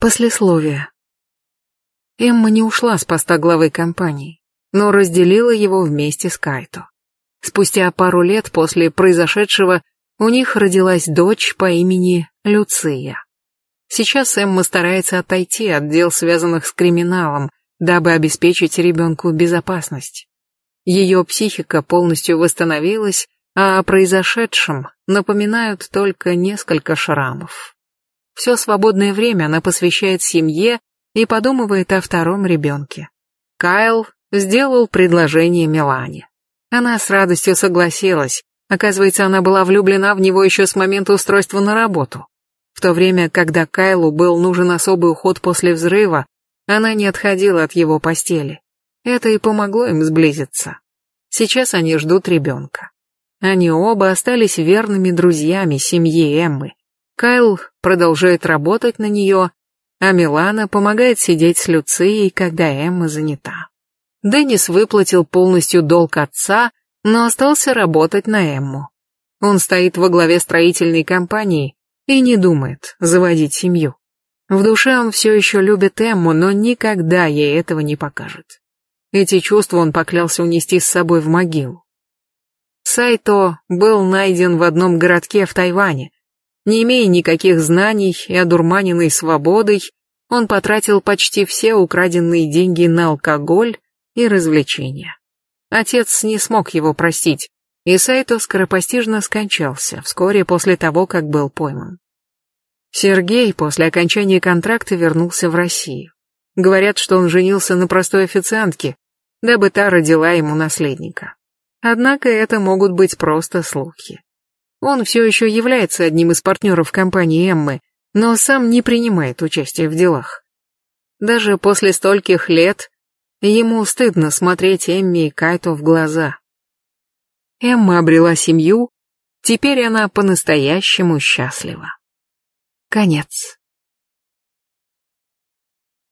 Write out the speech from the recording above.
Послесловие. Эмма не ушла с поста главы компании, но разделила его вместе с Кайто. Спустя пару лет после произошедшего у них родилась дочь по имени Люция. Сейчас Эмма старается отойти от дел, связанных с криминалом, дабы обеспечить ребенку безопасность. Ее психика полностью восстановилась, а о произошедшем напоминают только несколько шрамов. Все свободное время она посвящает семье и подумывает о втором ребенке. Кайл сделал предложение Милане. Она с радостью согласилась. Оказывается, она была влюблена в него еще с момента устройства на работу. В то время, когда Кайлу был нужен особый уход после взрыва, она не отходила от его постели. Это и помогло им сблизиться. Сейчас они ждут ребенка. Они оба остались верными друзьями семьи Эммы. Кайл продолжает работать на нее, а Милана помогает сидеть с Люцией, когда Эмма занята. Деннис выплатил полностью долг отца, но остался работать на Эмму. Он стоит во главе строительной компании и не думает заводить семью. В душе он все еще любит Эмму, но никогда ей этого не покажет. Эти чувства он поклялся унести с собой в могилу. Сайто был найден в одном городке в Тайване, не имея никаких знаний и одурманенной свободой, он потратил почти все украденные деньги на алкоголь и развлечения. Отец не смог его простить, и Сайто скоропостижно скончался вскоре после того, как был пойман. Сергей после окончания контракта вернулся в Россию. Говорят, что он женился на простой официантке, дабы та родила ему наследника. Однако это могут быть просто слухи. Он все еще является одним из партнеров компании Эммы, но сам не принимает участия в делах. Даже после стольких лет ему стыдно смотреть Эмми и Кайто в глаза. Эмма обрела семью, теперь она по-настоящему счастлива. Конец.